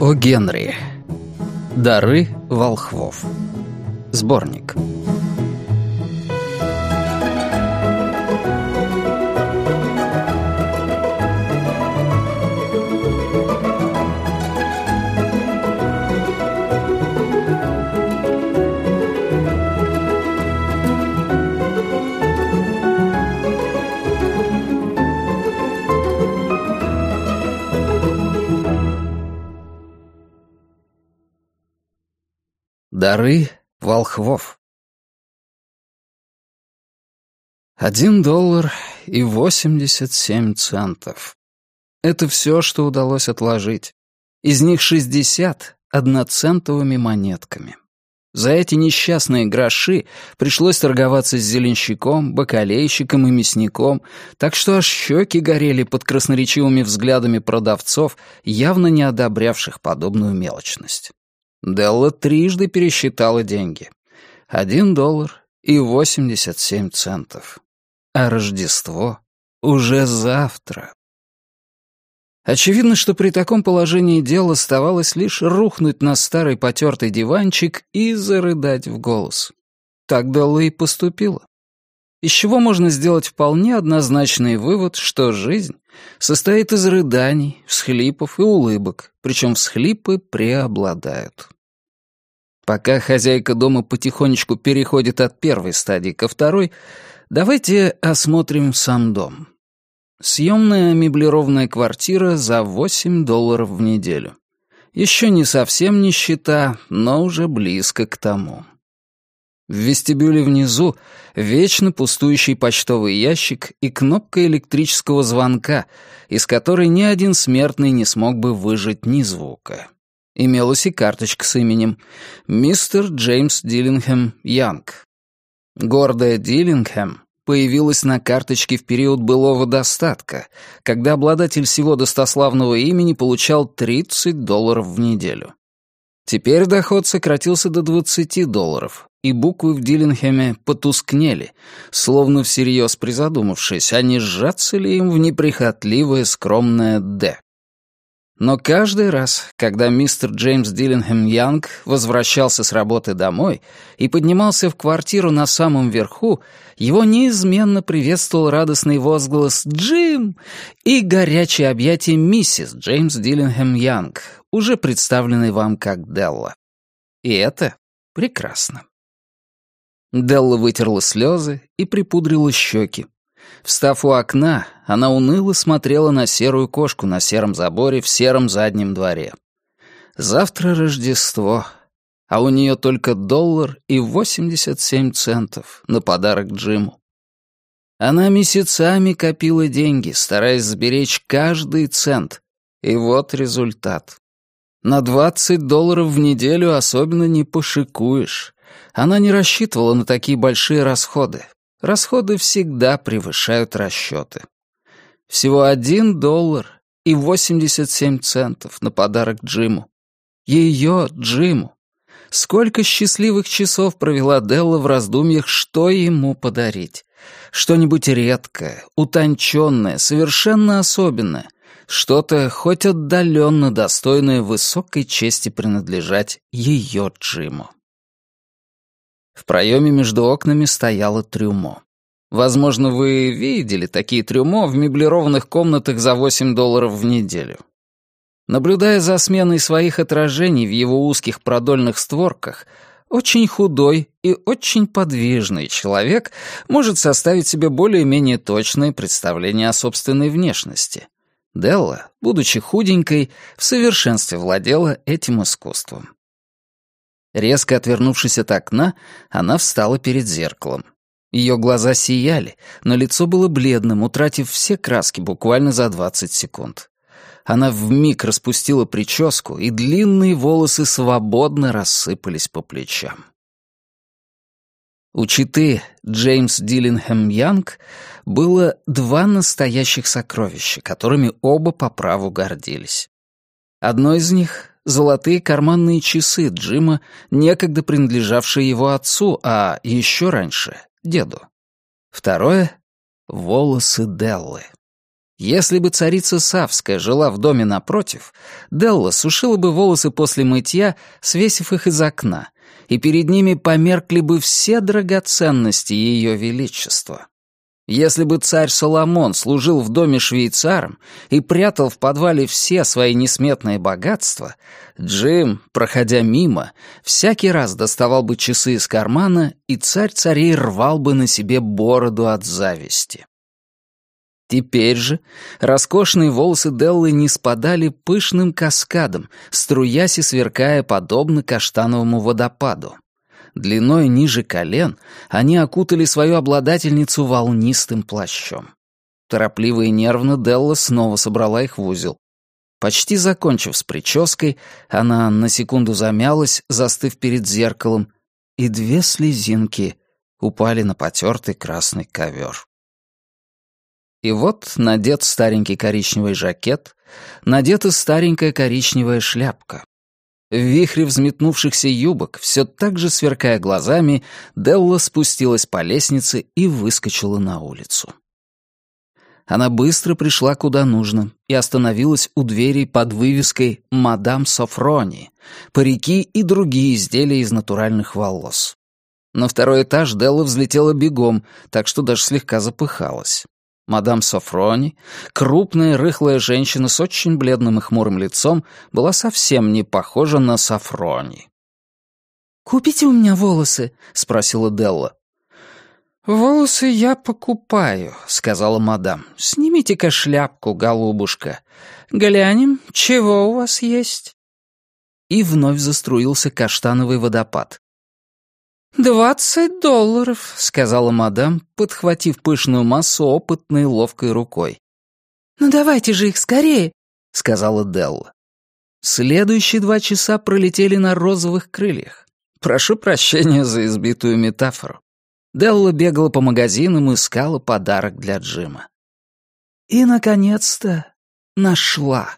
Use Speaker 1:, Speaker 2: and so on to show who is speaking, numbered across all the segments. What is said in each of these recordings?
Speaker 1: О Генри. Дары волхвов. Сборник. Дары волхвов. Один доллар и восемьдесят семь центов. Это все, что удалось отложить. Из них шестьдесят одноцентовыми монетками. За эти несчастные гроши пришлось торговаться с зеленщиком, бакалейщиком и мясником, так что аж щеки горели под красноречивыми взглядами продавцов, явно не одобрявших подобную мелочность. Делла трижды пересчитала деньги. Один доллар и восемьдесят семь центов. А Рождество уже завтра. Очевидно, что при таком положении дел оставалось лишь рухнуть на старый потертый диванчик и зарыдать в голос. Так Делла и поступила. Из чего можно сделать вполне однозначный вывод, что жизнь состоит из рыданий, всхлипов и улыбок, причем всхлипы преобладают. Пока хозяйка дома потихонечку переходит от первой стадии ко второй, давайте осмотрим сам дом. Съемная меблированная квартира за 8 долларов в неделю. Еще не совсем нищета, но уже близко к тому. В вестибюле внизу вечно пустующий почтовый ящик и кнопка электрического звонка, из которой ни один смертный не смог бы выжать ни звука. Имелась и карточка с именем «Мистер Джеймс Диллингхэм Янг». Гордая Диллингхэм появилась на карточке в период былого достатка, когда обладатель всего достославного имени получал 30 долларов в неделю. Теперь доход сократился до 20 долларов, и буквы в Диллингхэме потускнели, словно всерьез призадумавшись, а не сжаться ли им в неприхотливое скромное «Д». Но каждый раз, когда мистер Джеймс Диллингем Янг возвращался с работы домой и поднимался в квартиру на самом верху, его неизменно приветствовал радостный возглас «Джим!» и горячее объятие миссис Джеймс Диллингем Янг, уже представленной вам как Делла. И это прекрасно. Делла вытерла слезы и припудрила щеки, Встав у окна, она уныло смотрела на серую кошку на сером заборе в сером заднем дворе. Завтра Рождество, а у нее только доллар и восемьдесят семь центов на подарок Джиму. Она месяцами копила деньги, стараясь сберечь каждый цент. И вот результат. На двадцать долларов в неделю особенно не пошикуешь. Она не рассчитывала на такие большие расходы, Расходы всегда превышают расчеты. Всего один доллар и 87 центов на подарок Джиму. Ее Джиму. Сколько счастливых часов провела Делла в раздумьях, что ему подарить. Что-нибудь редкое, утонченное, совершенно особенное. Что-то хоть отдаленно достойное высокой чести принадлежать ее Джиму. В проеме между окнами стояло трюмо. Возможно, вы видели такие трюмо в меблированных комнатах за 8 долларов в неделю. Наблюдая за сменой своих отражений в его узких продольных створках, очень худой и очень подвижный человек может составить себе более-менее точное представление о собственной внешности. Делла, будучи худенькой, в совершенстве владела этим искусством. Резко отвернувшись от окна, она встала перед зеркалом. Ее глаза сияли, но лицо было бледным, утратив все краски буквально за 20 секунд. Она вмиг распустила прическу, и длинные волосы свободно рассыпались по плечам. У читы Джеймс Диллингем Янг было два настоящих сокровища, которыми оба по праву гордились. Одно из них золотые карманные часы Джима, некогда принадлежавшие его отцу, а еще раньше — деду. Второе — волосы Деллы. Если бы царица Савская жила в доме напротив, Делла сушила бы волосы после мытья, свесив их из окна, и перед ними померкли бы все драгоценности ее величества. Если бы царь Соломон служил в доме швейцаром и прятал в подвале все свои несметные богатства, Джим, проходя мимо, всякий раз доставал бы часы из кармана, и царь царей рвал бы на себе бороду от зависти. Теперь же роскошные волосы Деллы не спадали пышным каскадом, струясь и сверкая подобно каштановому водопаду. Длиной ниже колен они окутали свою обладательницу волнистым плащом. Торопливо и нервно Делла снова собрала их в узел. Почти закончив с прической, она на секунду замялась, застыв перед зеркалом, и две слезинки упали на потертый красный ковер. И вот надет старенький коричневый жакет, надета старенькая коричневая шляпка. В вихре взметнувшихся юбок, все так же сверкая глазами, Делла спустилась по лестнице и выскочила на улицу. Она быстро пришла куда нужно и остановилась у двери под вывеской «Мадам Софрони», парики и другие изделия из натуральных волос. На второй этаж Делла взлетела бегом, так что даже слегка запыхалась. Мадам Софрони, крупная рыхлая женщина с очень бледным и хмурым лицом, была совсем не похожа на Софрони.
Speaker 2: «Купите у меня волосы?» — спросила Делла.
Speaker 1: «Волосы я покупаю», — сказала мадам. «Снимите-ка шляпку, голубушка. Глянем, чего у вас есть». И вновь заструился каштановый водопад.
Speaker 2: «Двадцать долларов», — сказала
Speaker 1: мадам, подхватив пышную массу опытной ловкой рукой.
Speaker 2: «Ну давайте же их скорее», —
Speaker 1: сказала Делла. Следующие два часа пролетели на розовых крыльях. Прошу прощения за избитую метафору. Делла бегала по магазинам и искала подарок для Джима. И, наконец-то, нашла.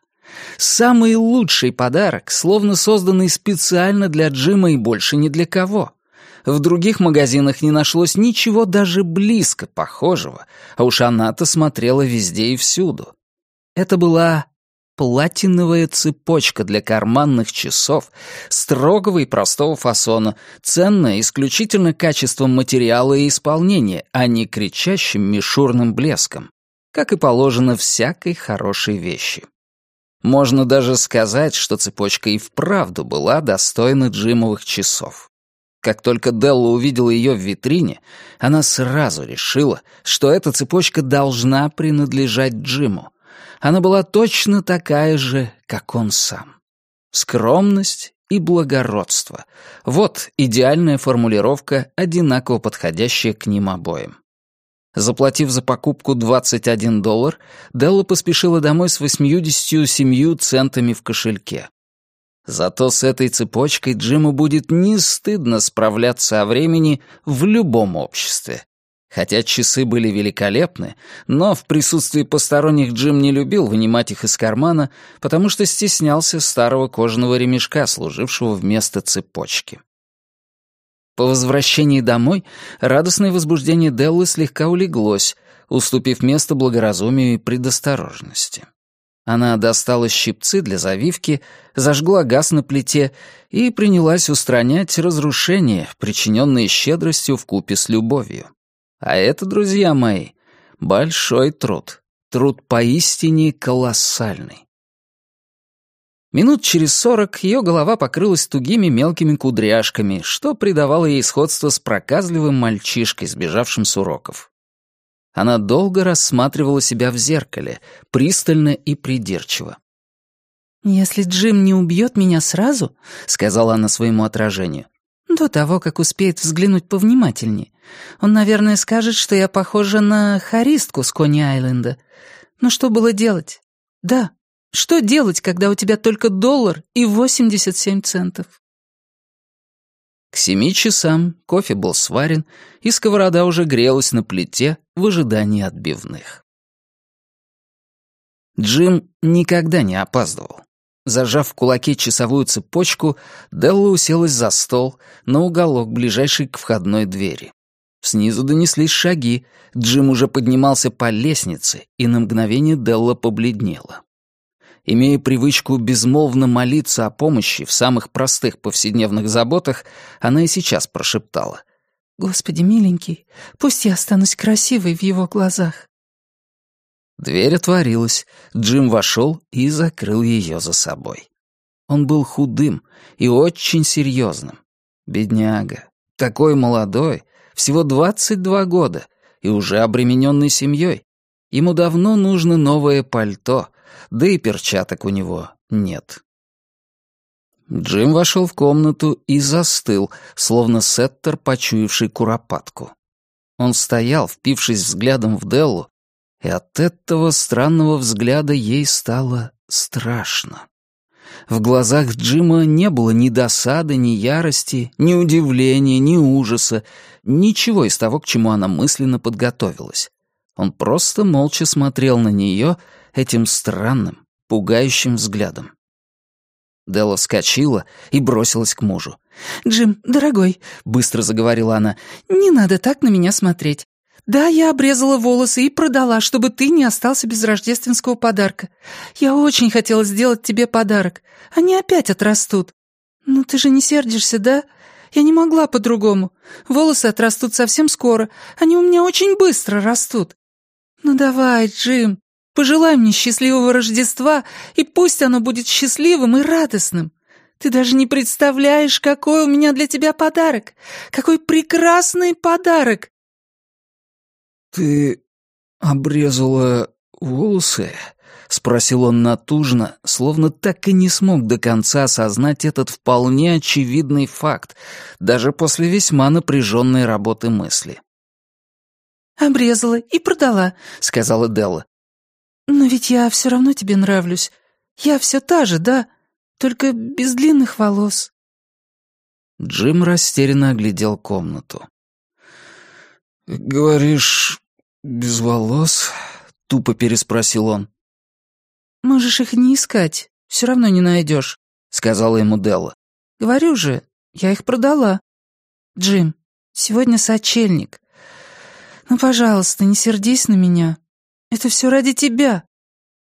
Speaker 1: Самый лучший подарок, словно созданный специально для Джима и больше ни для кого. В других магазинах не нашлось ничего даже близко похожего, а уж она-то смотрела везде и всюду. Это была платиновая цепочка для карманных часов, строгого и простого фасона, ценная исключительно качеством материала и исполнения, а не кричащим мишурным блеском, как и положено всякой хорошей вещи. Можно даже сказать, что цепочка и вправду была достойна джимовых часов. Как только Делла увидела ее в витрине, она сразу решила, что эта цепочка должна принадлежать Джиму. Она была точно такая же, как он сам. Скромность и благородство. Вот идеальная формулировка, одинаково подходящая к ним обоим. Заплатив за покупку 21 доллар, Делла поспешила домой с 87 центами в кошельке. Зато с этой цепочкой Джиму будет не стыдно справляться о времени в любом обществе. Хотя часы были великолепны, но в присутствии посторонних Джим не любил вынимать их из кармана, потому что стеснялся старого кожаного ремешка, служившего вместо цепочки. По возвращении домой радостное возбуждение Деллы слегка улеглось, уступив место благоразумию и предосторожности. Она достала щипцы для завивки, зажгла газ на плите и принялась устранять разрушения, причиненные щедростью в купе с любовью. А это, друзья мои, большой труд. Труд поистине колоссальный. Минут через сорок ее голова покрылась тугими мелкими кудряшками, что придавало ей сходство с проказливым мальчишкой, сбежавшим с уроков. Она долго рассматривала себя в зеркале, пристально и придирчиво.
Speaker 2: «Если Джим не убьет меня сразу», — сказала она своему отражению, «до того, как успеет взглянуть повнимательнее, он, наверное, скажет, что я похожа на харистку с Кони-Айленда. Но что было делать? Да, что делать, когда у тебя только доллар и восемьдесят семь центов?»
Speaker 1: К семи часам кофе был сварен, и сковорода уже грелась на плите в ожидании отбивных. Джим никогда не опаздывал. Зажав в кулаке часовую цепочку, Делла уселась за стол на уголок, ближайший к входной двери. Снизу донеслись шаги. Джим уже поднимался по лестнице, и на мгновение Делла побледнела. Имея привычку безмолвно молиться о помощи в самых простых повседневных заботах, она и сейчас прошептала.
Speaker 2: «Господи, миленький, пусть я останусь красивой в его глазах».
Speaker 1: Дверь отворилась, Джим вошел и закрыл ее за собой. Он был худым и очень серьезным. Бедняга, такой молодой, всего 22 года, и уже обремененный семьей. Ему давно нужно новое пальто, да и перчаток у него нет. Джим вошел в комнату и застыл, словно сеттер, почуявший куропатку. Он стоял, впившись взглядом в Деллу, и от этого странного взгляда ей стало страшно. В глазах Джима не было ни досады, ни ярости, ни удивления, ни ужаса, ничего из того, к чему она мысленно подготовилась. Он просто молча смотрел на нее этим странным, пугающим взглядом. Делла вскочила и бросилась к мужу.
Speaker 2: «Джим, дорогой», — быстро заговорила она, — «не надо так на меня смотреть. Да, я обрезала волосы и продала, чтобы ты не остался без рождественского подарка. Я очень хотела сделать тебе подарок. Они опять отрастут. Ну ты же не сердишься, да? Я не могла по-другому. Волосы отрастут совсем скоро. Они у меня очень быстро растут. Ну давай, Джим, пожелай мне счастливого Рождества, и пусть оно будет счастливым и радостным. Ты даже не представляешь, какой у меня для тебя подарок. Какой прекрасный подарок.
Speaker 1: «Ты обрезала волосы?» — спросил он натужно, словно так и не смог до конца осознать этот вполне очевидный факт, даже после весьма напряженной работы мысли.
Speaker 2: «Обрезала и продала», — сказала Делла. «Но ведь я все равно тебе нравлюсь. Я все та же, да? Только без длинных волос».
Speaker 1: Джим растерянно оглядел комнату. «Говоришь, «Без волос?» — тупо переспросил он.
Speaker 2: «Можешь их не искать, все равно не найдешь», — сказала ему Делла. «Говорю же, я их продала. Джим, сегодня сочельник. Ну, пожалуйста, не сердись на меня. Это все ради тебя.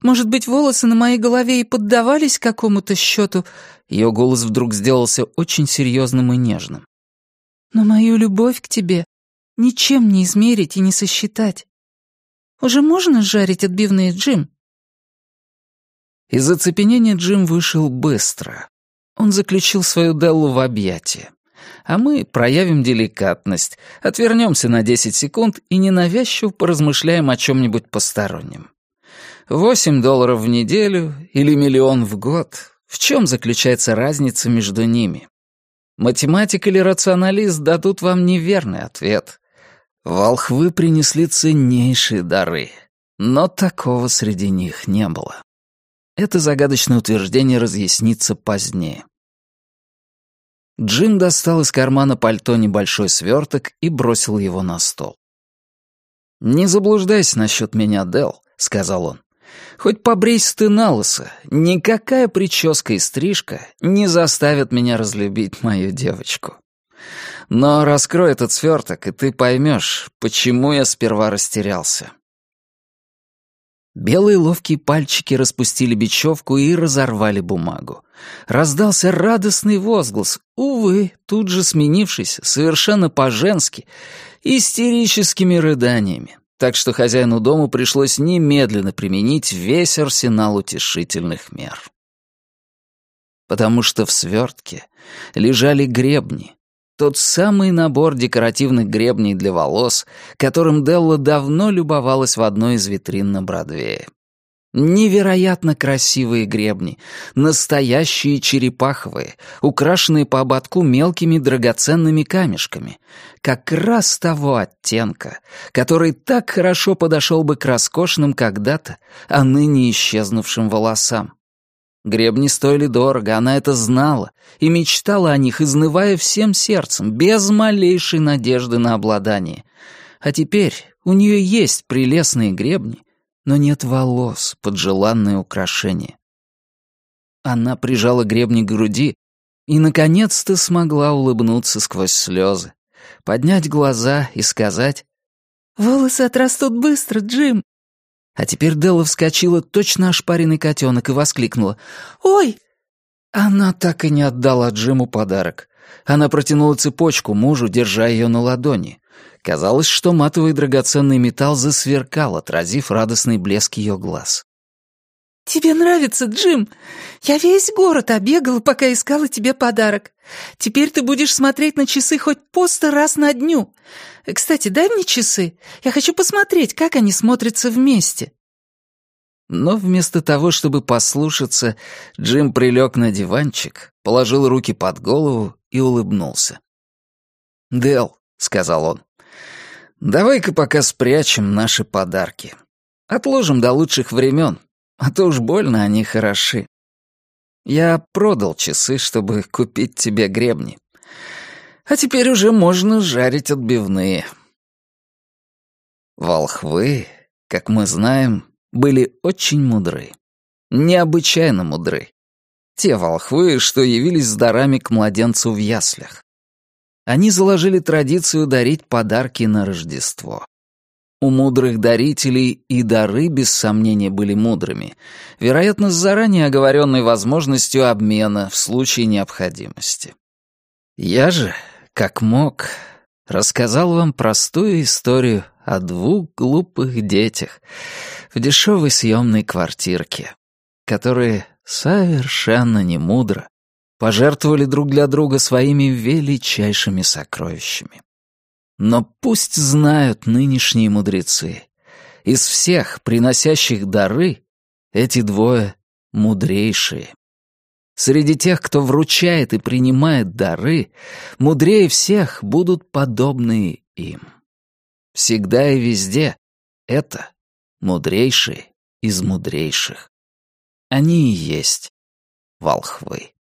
Speaker 2: Может быть, волосы на моей голове и поддавались какому-то счету?» Ее голос вдруг сделался очень серьезным и нежным. «Но мою любовь к тебе ничем не измерить и не сосчитать. Уже можно жарить отбивные, Джим?»
Speaker 1: Из оцепенения Джим вышел быстро. Он заключил свою Деллу в объятия. А мы проявим деликатность, отвернемся на 10 секунд и ненавязчиво поразмышляем о чем-нибудь постороннем. Восемь долларов в неделю или миллион в год — в чем заключается разница между ними? Математик или рационалист дадут вам неверный ответ. Волхвы принесли ценнейшие дары, но такого среди них не было. Это загадочное утверждение разъяснится позднее. Джим достал из кармана пальто небольшой сверток и бросил его на стол. «Не заблуждайся насчет меня, Дел, сказал он. «Хоть побрейся ты на лысо, никакая прическа и стрижка не заставят меня разлюбить мою девочку». Но раскрой этот сверток, и ты поймешь, почему я сперва растерялся. Белые ловкие пальчики распустили бечевку и разорвали бумагу. Раздался радостный возглас, увы, тут же сменившийся, совершенно по-женски, истерическими рыданиями. Так что хозяину дома пришлось немедленно применить весь арсенал утешительных мер. Потому что в свертке лежали гребни, тот самый набор декоративных гребней для волос, которым Делла давно любовалась в одной из витрин на Бродвее. Невероятно красивые гребни, настоящие черепаховые, украшенные по ободку мелкими драгоценными камешками, как раз того оттенка, который так хорошо подошел бы к роскошным когда-то, а ныне исчезнувшим волосам. Гребни стоили дорого, она это знала и мечтала о них, изнывая всем сердцем, без малейшей надежды на обладание. А теперь у нее есть прелестные гребни, но нет волос под желанное украшение. Она прижала гребни к груди и, наконец-то, смогла улыбнуться сквозь слезы. поднять глаза и сказать
Speaker 2: «Волосы отрастут быстро, Джим».
Speaker 1: А теперь Делла вскочила, точно ошпаренный котенок, и воскликнула
Speaker 2: «Ой!»
Speaker 1: Она так и не отдала Джиму подарок. Она протянула цепочку мужу, держа ее на ладони. Казалось, что матовый драгоценный металл засверкал, отразив радостный блеск ее глаз.
Speaker 2: «Тебе нравится, Джим? Я весь город обегала, пока искала тебе подарок. Теперь ты будешь смотреть на часы хоть по сто раз на дню. Кстати, дай мне часы. Я хочу посмотреть, как они смотрятся вместе».
Speaker 1: Но вместо того, чтобы послушаться, Джим прилег на диванчик, положил руки под голову и улыбнулся. «Дел», — сказал он, — «давай-ка пока спрячем наши подарки. Отложим до лучших времен, а то уж больно они хороши. Я продал часы, чтобы купить тебе гребни. А теперь уже можно жарить отбивные. Волхвы, как мы знаем, были очень мудры. Необычайно мудры. Те волхвы, что явились с дарами к младенцу в яслях. Они заложили традицию дарить подарки на Рождество. У мудрых дарителей и дары, без сомнения, были мудрыми, вероятно, с заранее оговоренной возможностью обмена в случае необходимости. Я же, как мог, рассказал вам простую историю о двух глупых детях в дешевой съемной квартирке, которые совершенно не мудро пожертвовали друг для друга своими величайшими сокровищами. Но пусть знают нынешние мудрецы. Из всех, приносящих дары, эти двое мудрейшие. Среди тех, кто вручает и принимает дары, мудрее всех будут подобные им. Всегда и везде это мудрейшие из мудрейших. Они и есть волхвы.